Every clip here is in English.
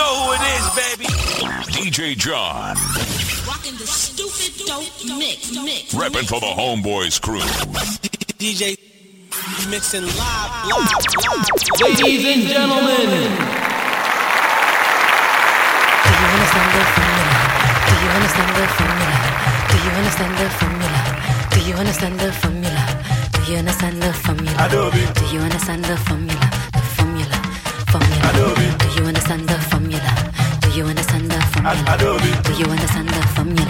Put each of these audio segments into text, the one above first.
know who it is, baby. DJ John. Rocking the stupid dope mix. mix Repping for the Homeboys crew. DJ mixing live, live, live. Ladies and gentlemen. Do you understand the formula? Do you understand the formula? Do you understand the formula? Do you understand the formula? Do you understand the formula? Do you understand the formula? The formula, formula. Do you understand the formula? formula? Do you understand the formula? Do you understand the formula?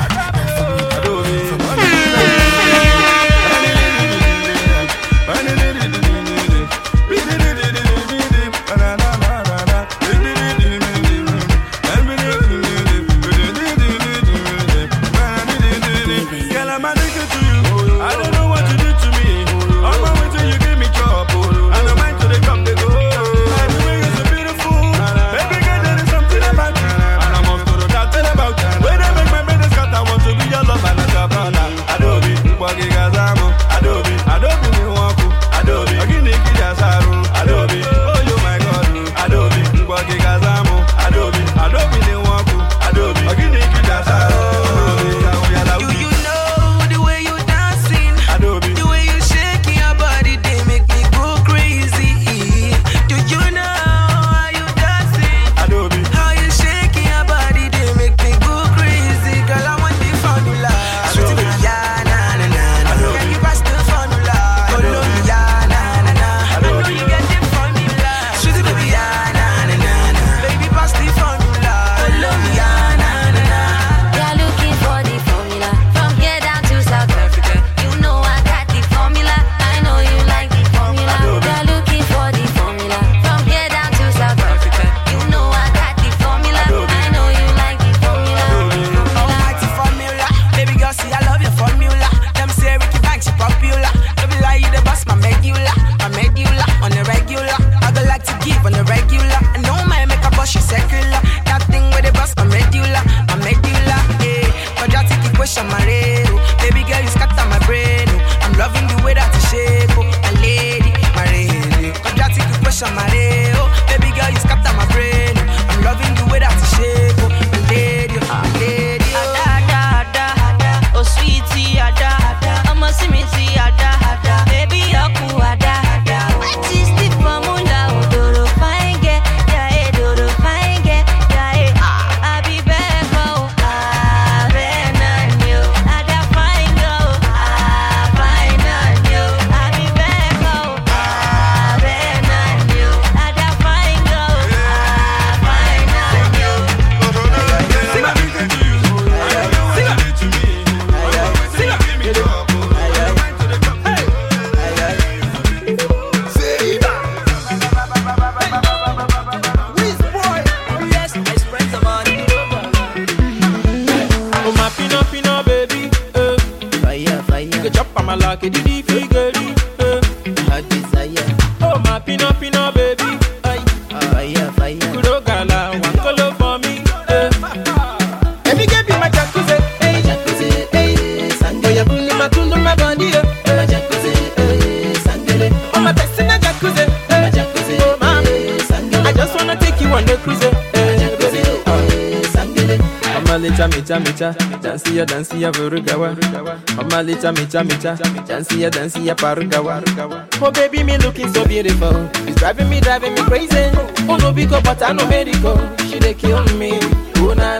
ya dansi ya vurugawa. Omalicha micha micha Dansi ya dansi ya parugawa. Oh baby me looking so beautiful. It's driving me driving me crazy. Oh no big up but I no medical She dey kill me. Oh na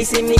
can see me.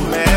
Man,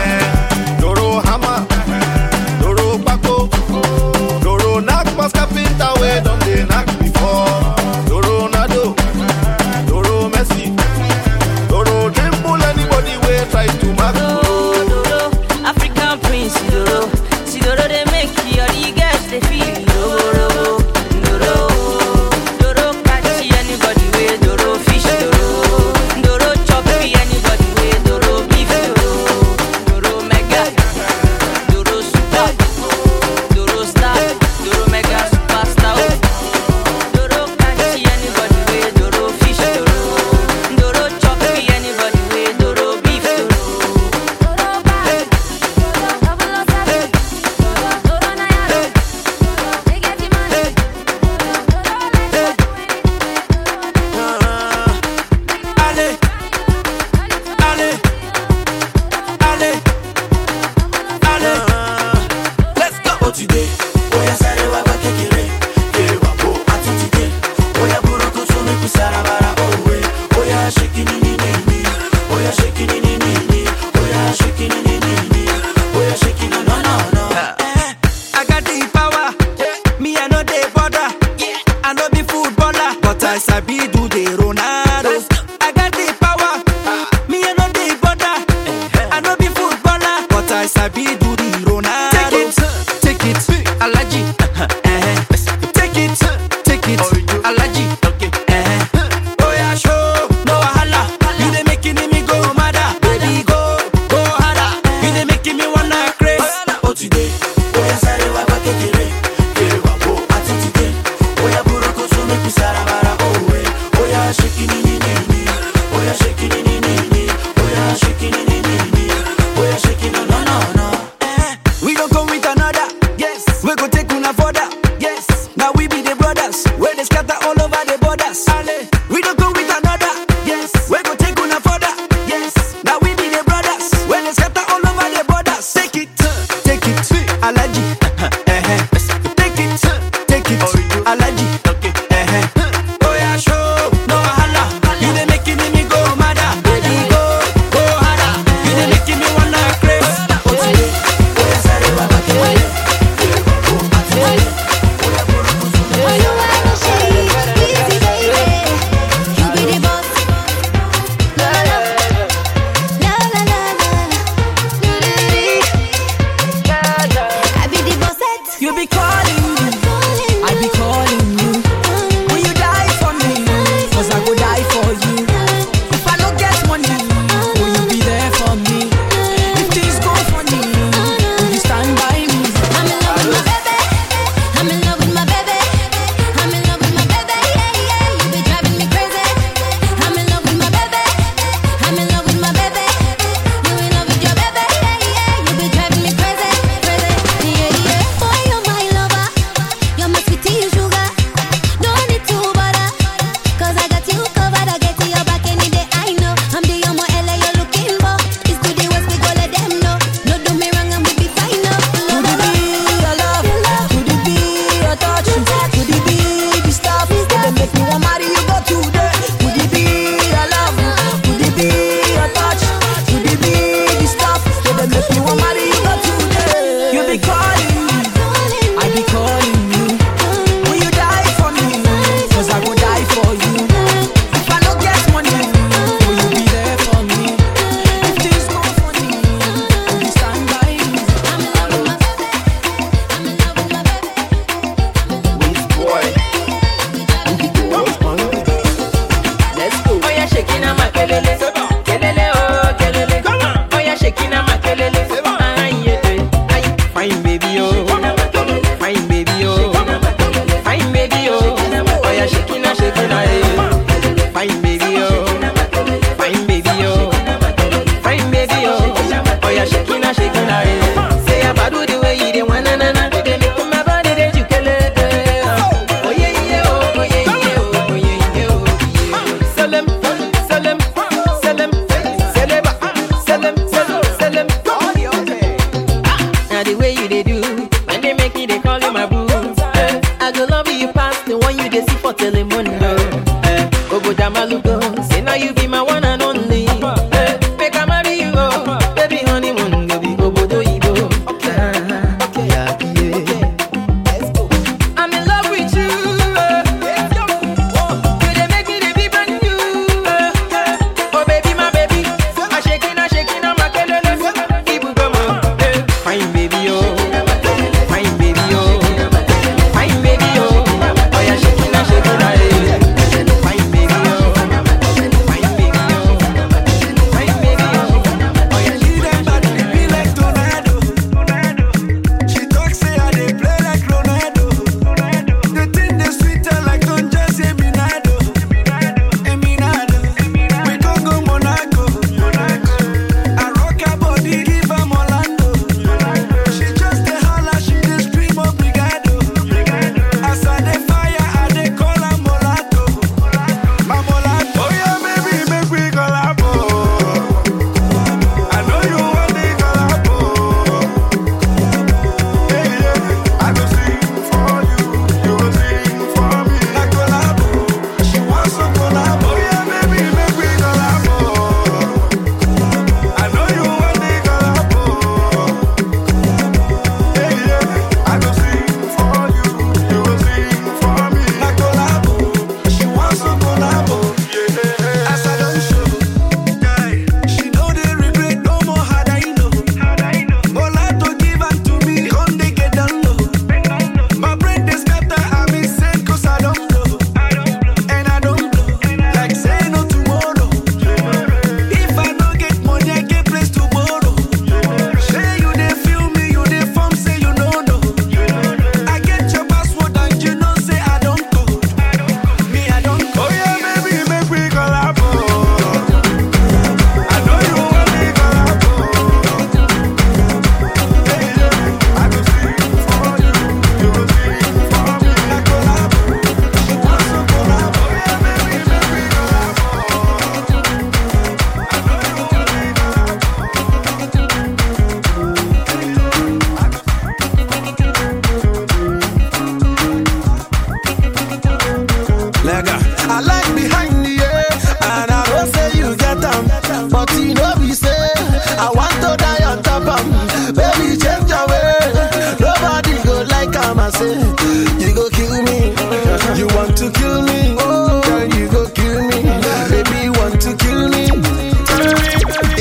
to kill me? Oh, can you go kill me. Baby, want to kill me?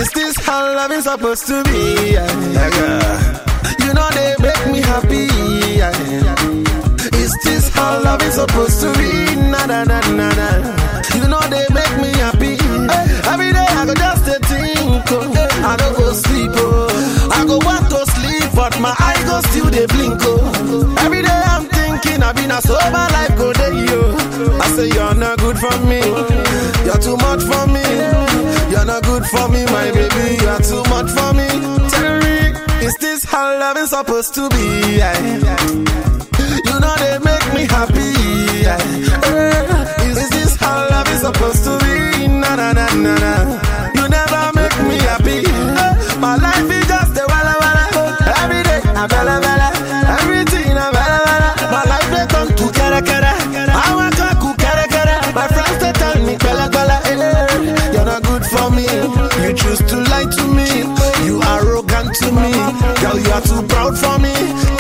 Is this how love is supposed to be? You know they make me happy. Is this how love is supposed to be? Na na na na na. You know they make me happy. Every day I go just a think. Oh. I don't go sleep. Oh. I go want to sleep, but my eyes go still they blink. Oh. Every day I'm thinking I've been a sober life go day yo. I say you're not good for me. You're too much for me. You're not good for me, my baby. You're too much for me. Tell me, is this how love is supposed to be? Yeah. You know they make me happy. Yeah. Eh, is this how love is supposed to be? Na na na na na. Girl, you're too proud for me.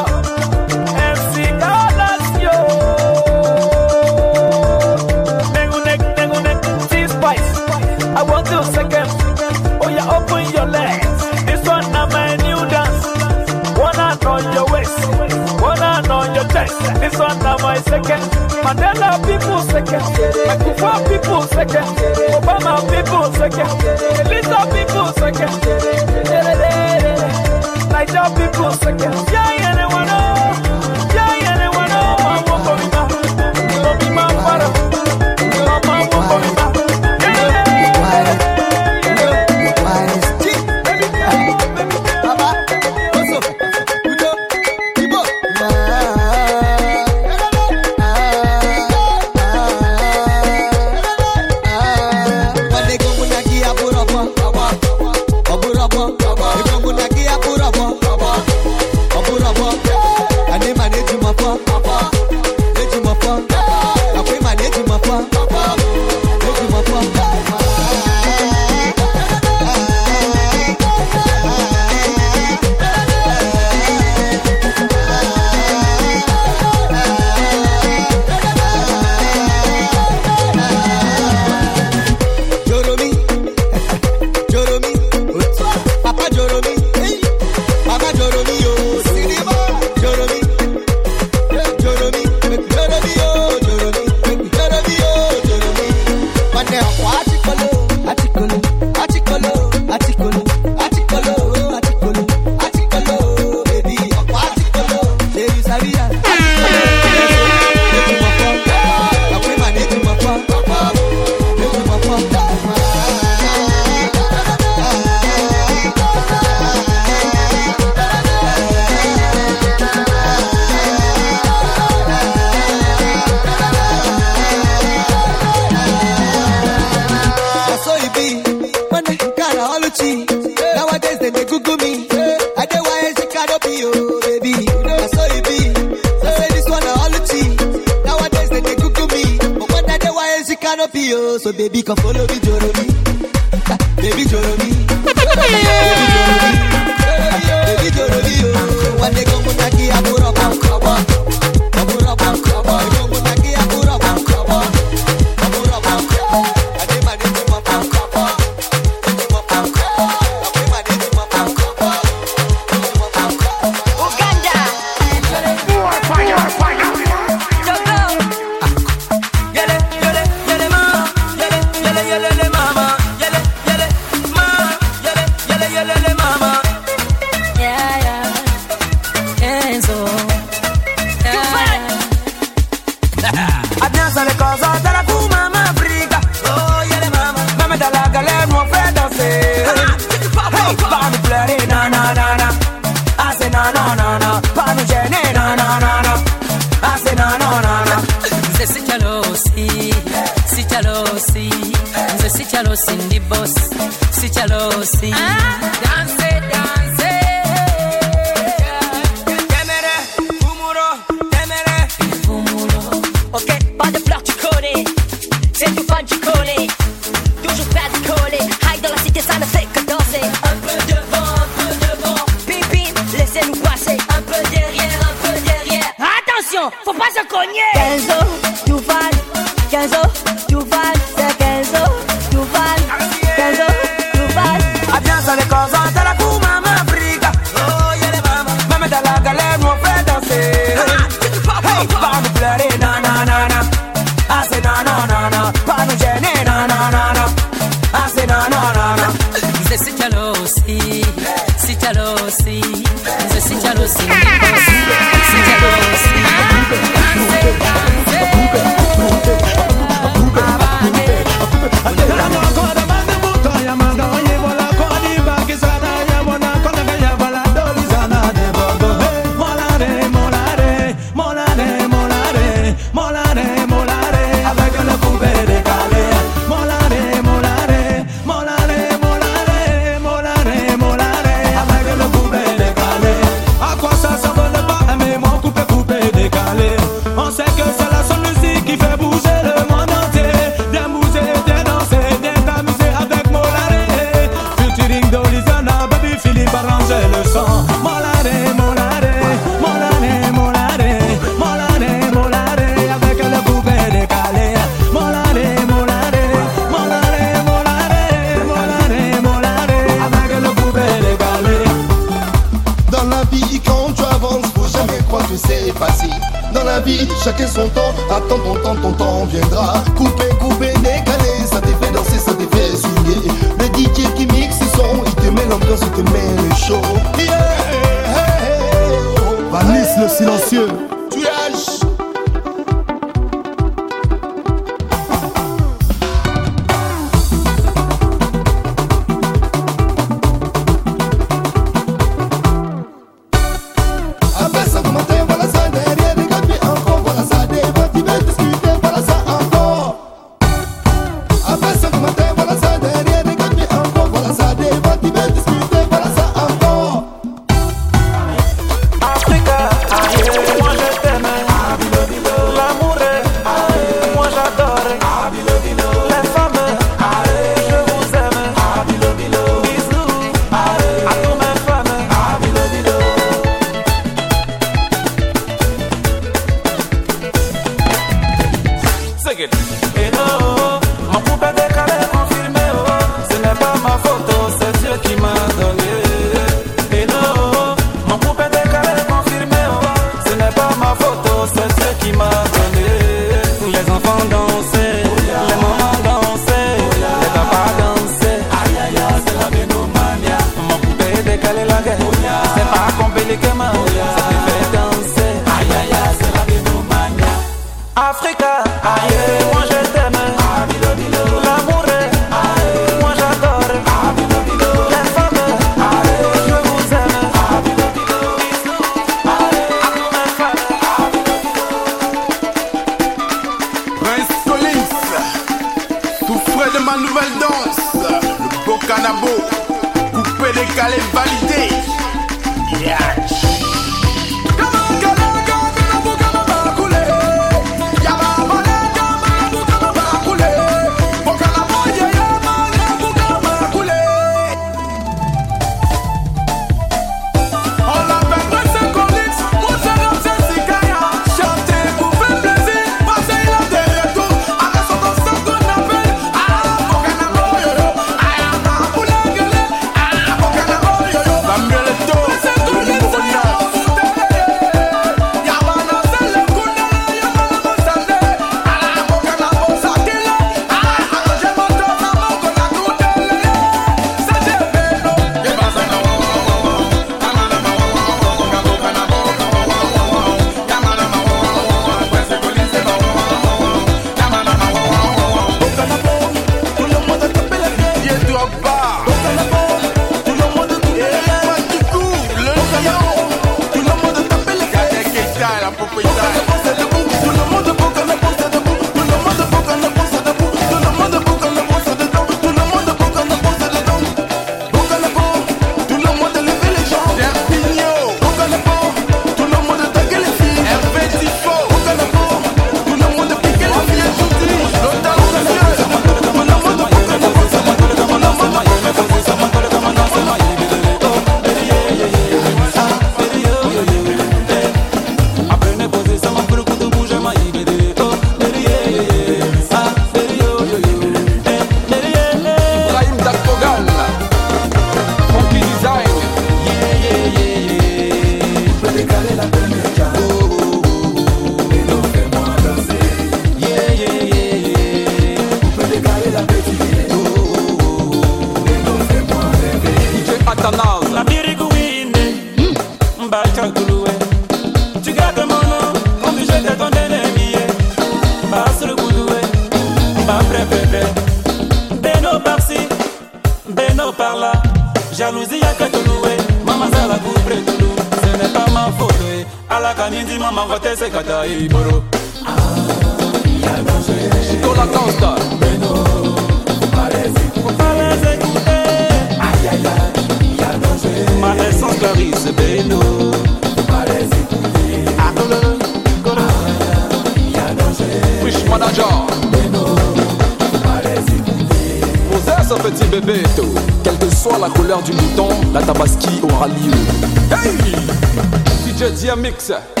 DJ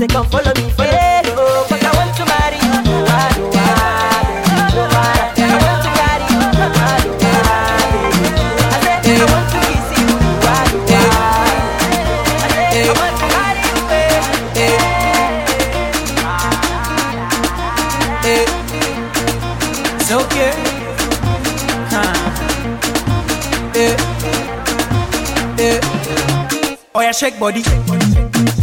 say come follow me, follow. Oh, but I want to marry you. I want to marry you. Oh, I want to kiss you. I want to marry you. Okay. Eh, eh. Oh yeah, body. Check body, shake body.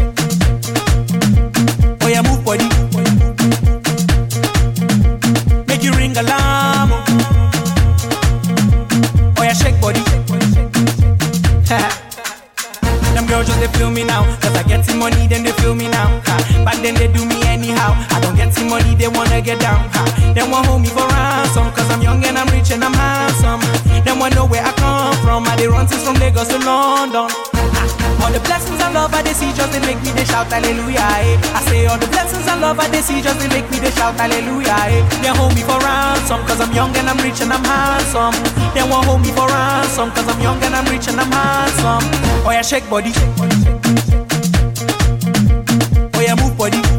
they see just they make me they shout hallelujah. Eh. They hold me for ransom cause I'm young and I'm rich and I'm handsome. They won't hold me for ransom cause I'm young and I'm rich and I'm handsome. Oh yeah, shake body. Oh yeah, move body.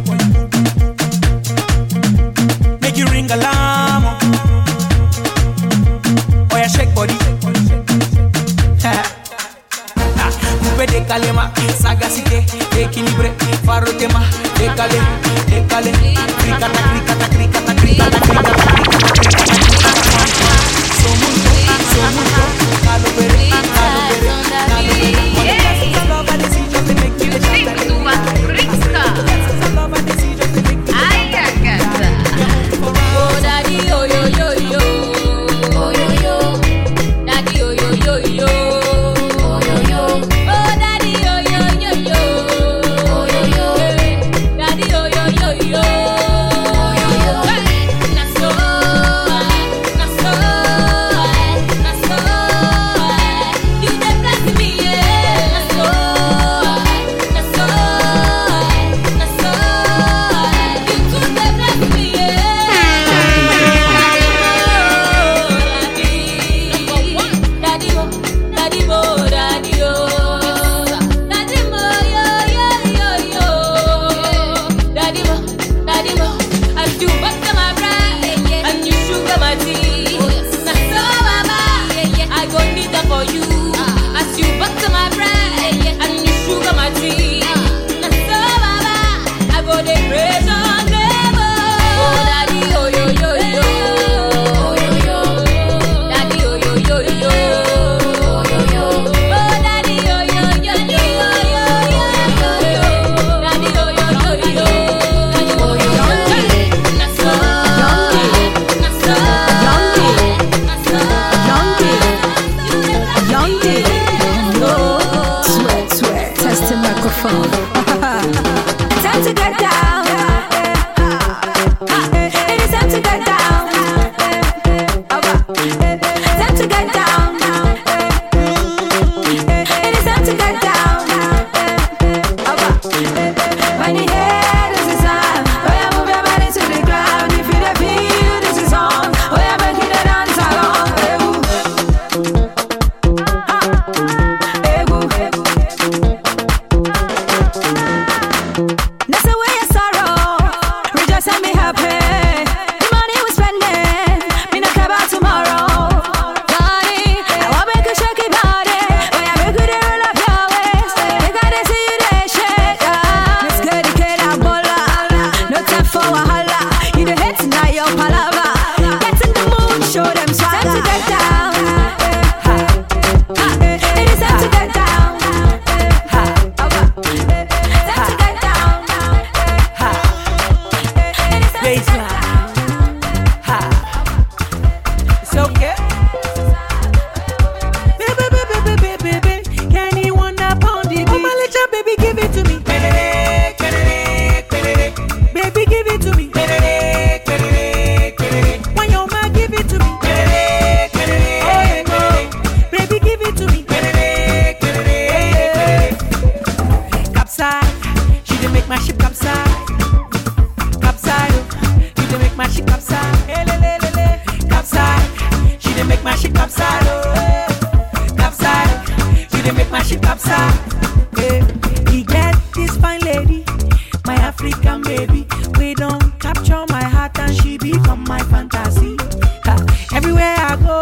my African baby. We don't capture my heart and she become my fantasy. Ha. Everywhere I go,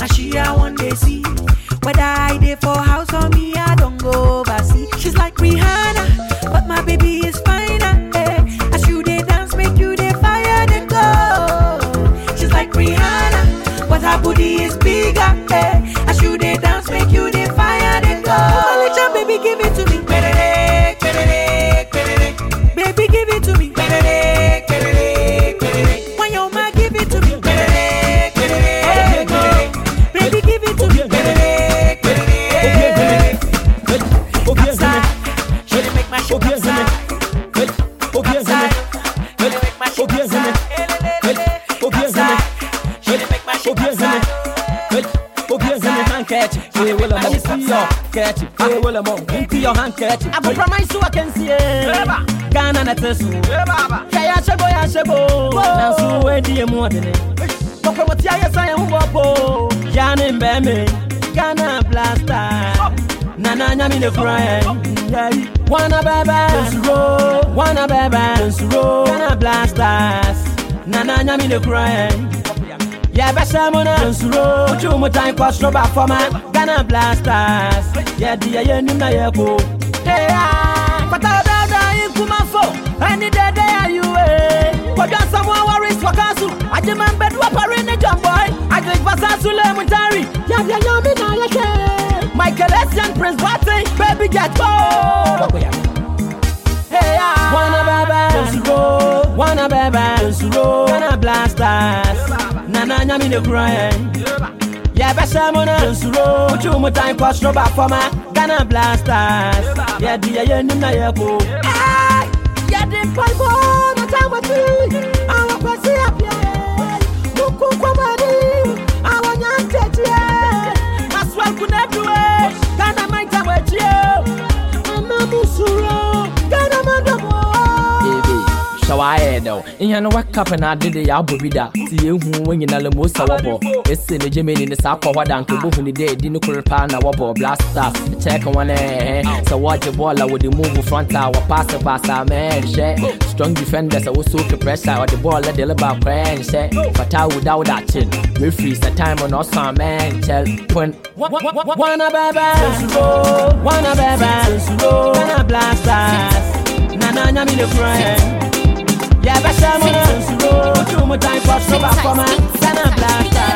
now she I want to see whether I dey for house or me. Your kerchief. Hey, well, I'm into your handkerchief. I promise you I can see it. Ghana na tesu. Kaya shebo ya shebo. Nansu we di emu adene. Pokwe moti aye sa yen wopo. Jani mbeme. Ghana blaster. Nana nyami ne crying. Wanna baby. Wanna baby. Ghana blasters. Nana nyami ne crying. Yeah, bɛhyɛ mu na nsuro wotwe mu tan kɔ soro ba fam a ghana blasters yɛde yɛyɛ anim na yɛko fata dada yi kuma fo ɛne dɛdɛ ayiwe kɔdwa nsɛm a wɔres wɔka so agyema mbɛdu apare ne jɔmbɔe agrik basa so lɛ mu ntari yɛdeɛ yɛme na yɛhwɛ Michael Essien Prince Boateng baby get go Hey, ah. Wanna baby, nsuro. Wanna baby, nsuro. Ghana blasters. Nana nyami ne crying. Yeah, bɛhyɛ mu na nsuro. Wotwe mu tan kɔ soro ba fam a Ghana blasters. Yɛde yɛyɛ anim na yɛko. Ay, Yɛde mpaebɔ na tamati. Awɔ hyɛ wayɛ dɛ ihe no wakap na ade de yɛabɔ bi da nti yɛhu wɔ nyina lamosa wɔbɔ ɛsɛ ne gyemani ne saa kɔ hɔ da nka bohu ne dɛ ɛdi no koro paa na wɔbɔ blasters kyɛk wɔn ɛhɛ sɛ wɔgye bɔɔl a wɔde move front. A wɔpaase paase a mɛnhyɛ strong defender sɛ wosoke pressure. A ɔde bɔɔl de leba koraa nhyɛ fata woda woda akyen refri sɛ time no ɔsɔ a mɛnkyɛl pon Wanna baby, wanna baby, Ghana blasters. Nana nyami ne crying. Yeah, bɛhyɛ mu na nsuro. Wotwe mu tan kɔ soro ba fam a Ghana blasters. Me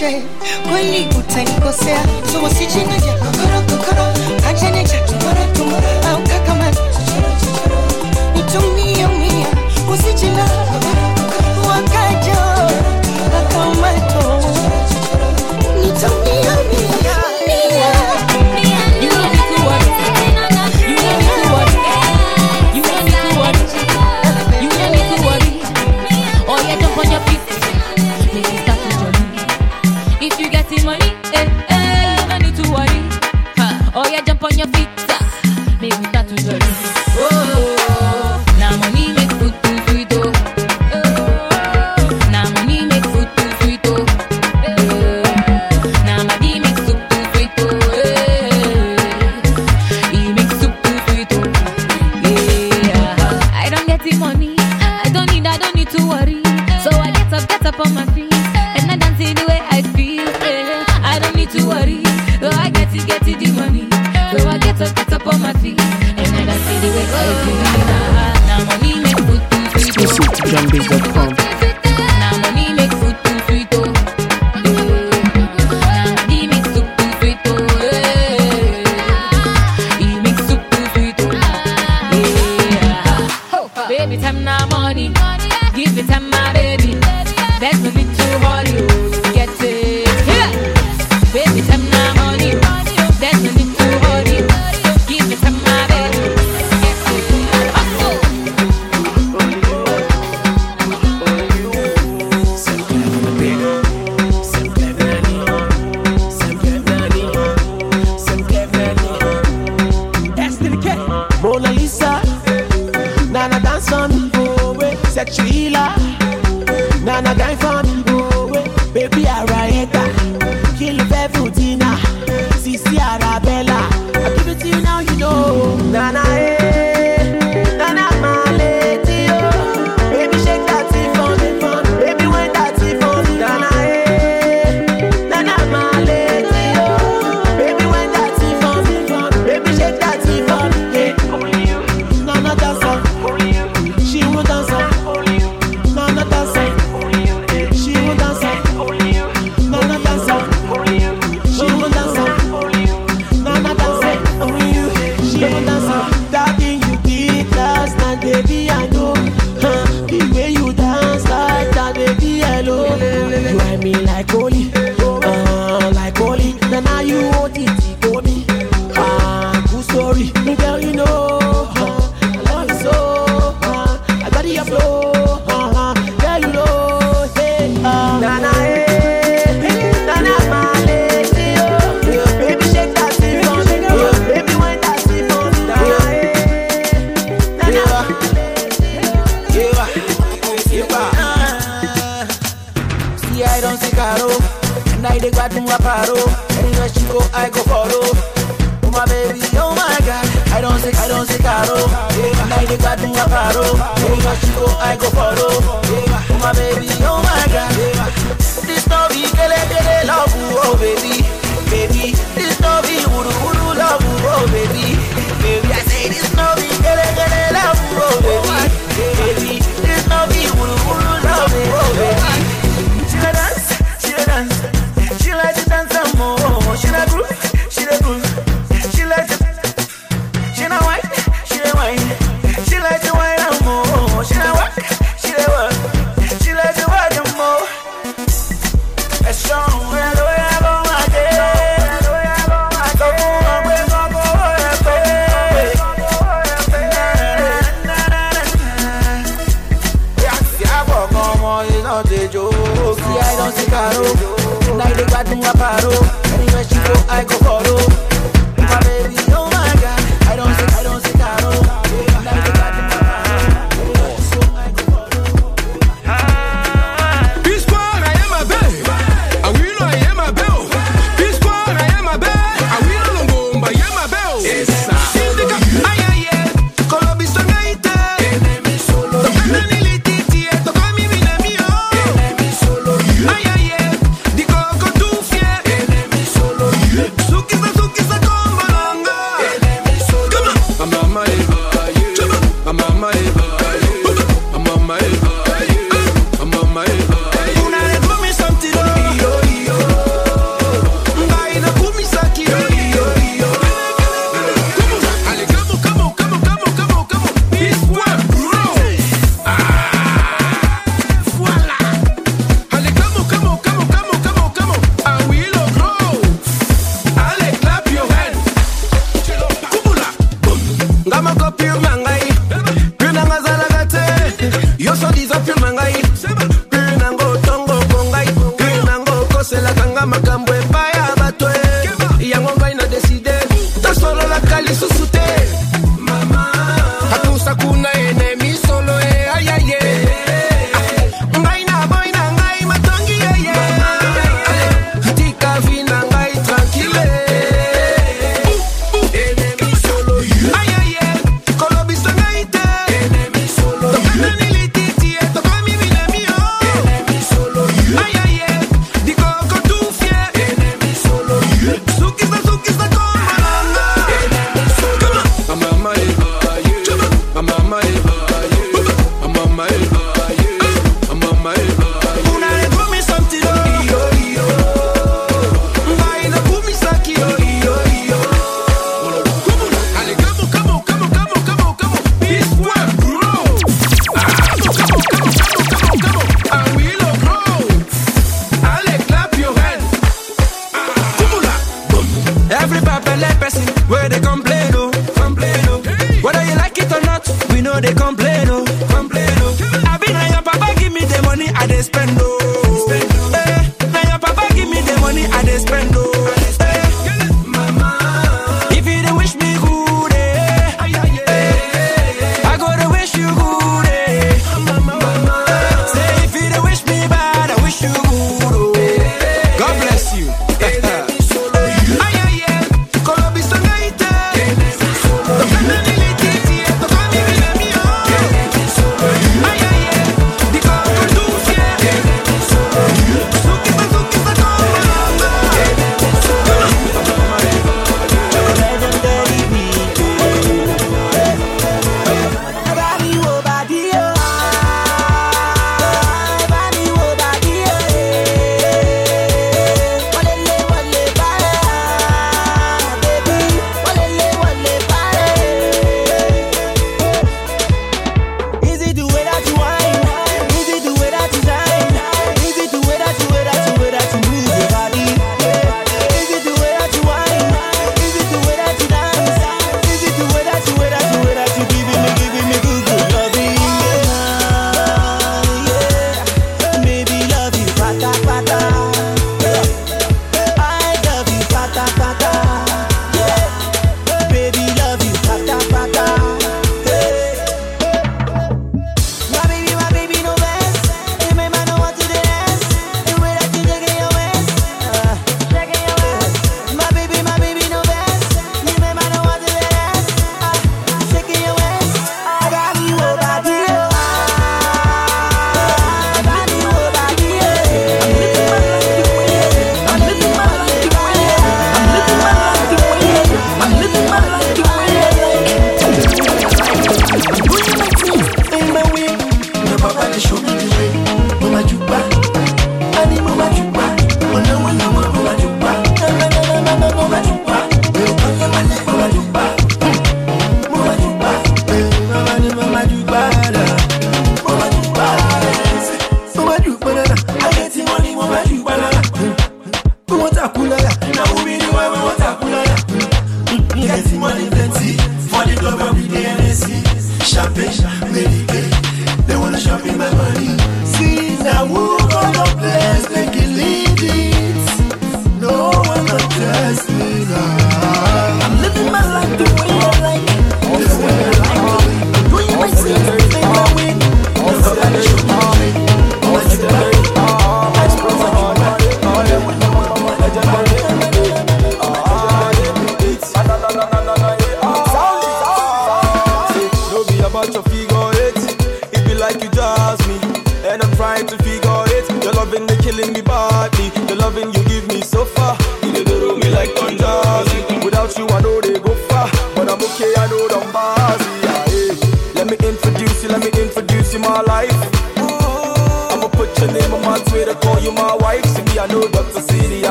sijineche kweli utanikosea, so usijineche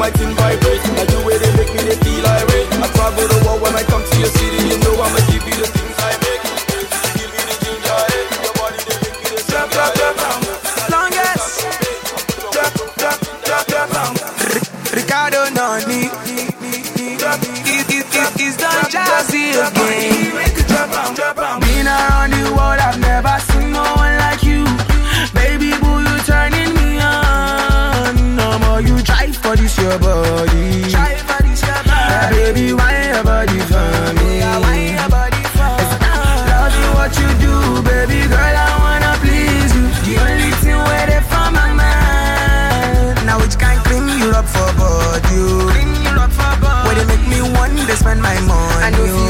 my thing vibrate. I do it, they make me they feel irate. I travel the world when I come to your city. You know I'ma give you the things I make. Give me the ginger ale. Your body they make me they drop, drop, drop, down. Longest. Drop, drop, drop, drop, down. Ricardo Nani. It's done jazzy again. Drop, drop, drop. your body. My baby, why your body for me? Love you what you do, baby girl. I wanna please you. The only thing where they for my mind. Now which can clean you up for body. Clean you up for body. Where they make me one, they spend my money.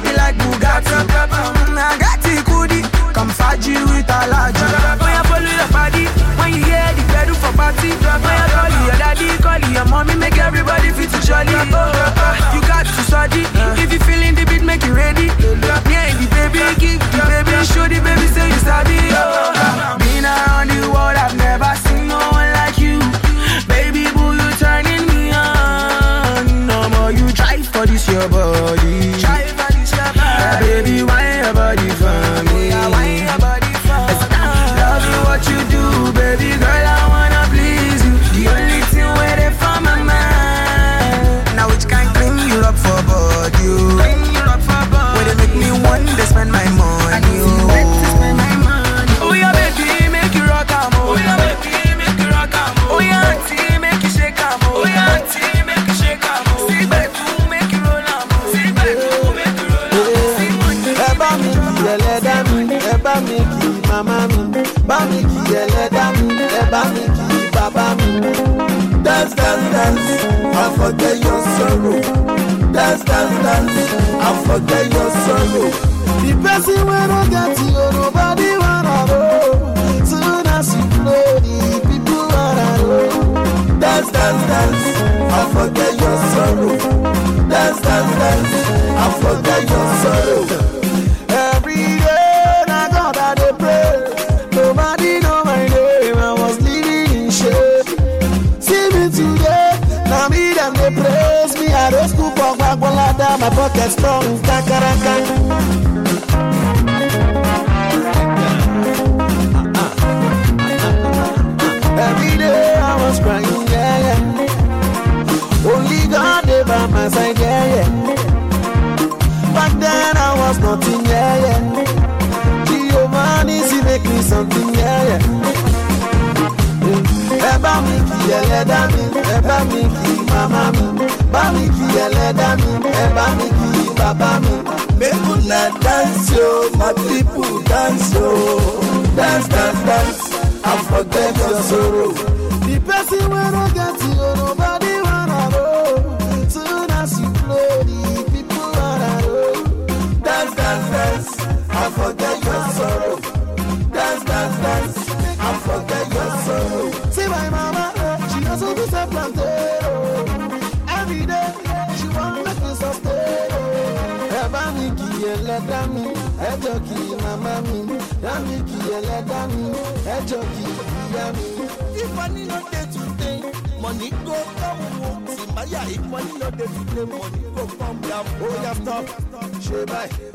Now mommy make everybody feel too jolly. Oh, oh. You got to study. If you feeling the beat, make you ready. Me Yeah, the baby, give the baby, show the baby, say you study. Oh, Been around the world, I've never seen no one like you. Baby, boo, you turning me on. No more you drive for this your boy. dance and forget your sorrow. Dance, dance, dance and forget your sorrow. The person when I get you, nobody wanna know. Soon as you know, the people wanna know. Dance, dance, dance and forget your sorrow. Dance, dance, dance and forget your sorrow. My pocket strong, kakaraka. Uh-uh. Uh-uh. Every day I was crying, yeah, yeah. Only God dey by my side, yeah, yeah. Back then I was nothing, yeah, yeah. Giovanni, he make me something, yeah, yeah. Bá mi ẹ bá mi kí màmá mi, bá mi kí ẹlẹ́dá mi, ẹ bá mi kí bàbá mi. Make una dance yo, my people dance yo. Dance, dance, dance, and forget your sorrow. The person wey no get you, nobody wanna know. Soon as you blow, the people wanna know. Dance, dance, dance, and forget your sorrow. Dance, dance, dance, and forget your sorrow. See my mama, she also do self ẹlẹ́dá mi, kì í màmá mi. Yá mi kì í ẹlẹ́dá mi, ẹ jọ kì í ìyá mi. If money no dey today, money go come o. Simbaya, if money no dey today, money go come down. Yeah, stop, ṣe báyìí.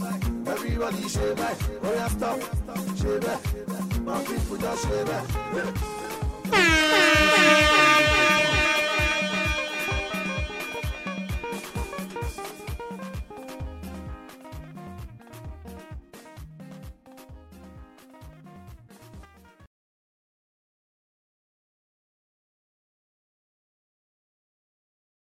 Everybody ṣe báyìí. Yeah, stop, ṣe báyìí. My people just ṣe báyìí.